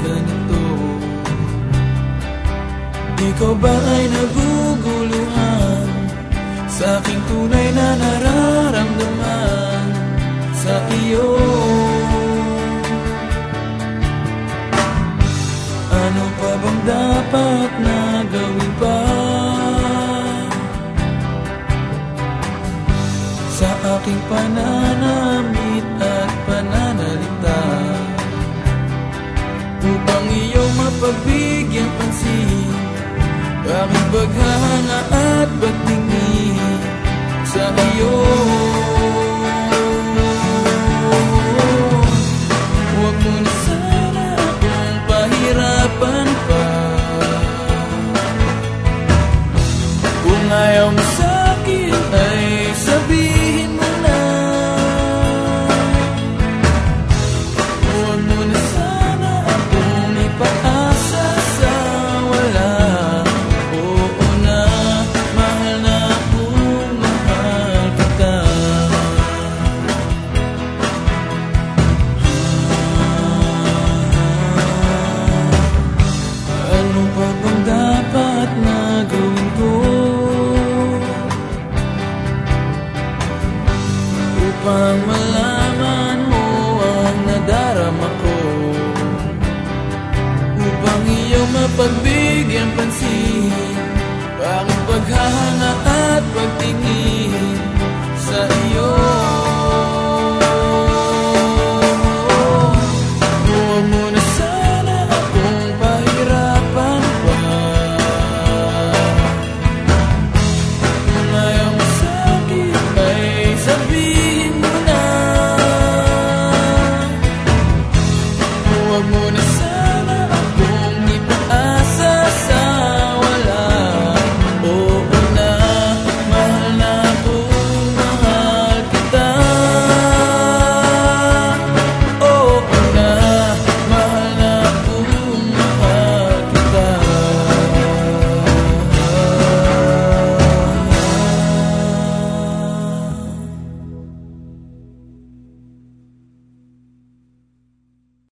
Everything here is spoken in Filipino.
ginaganito? Ikaw ba ay naguguluhan Sa aking tunay na nararamdaman Sa iyo Ano pa bang dapat na gawin pa? Sa aking pananamit pansin Aking baghanga at pagtingin sa iyo Huwag mo na sana akong pa. Kung ayaw Upang malaman mo ang nadarama ko? Upang iyong mapagbigyan pansin Aking paghahanga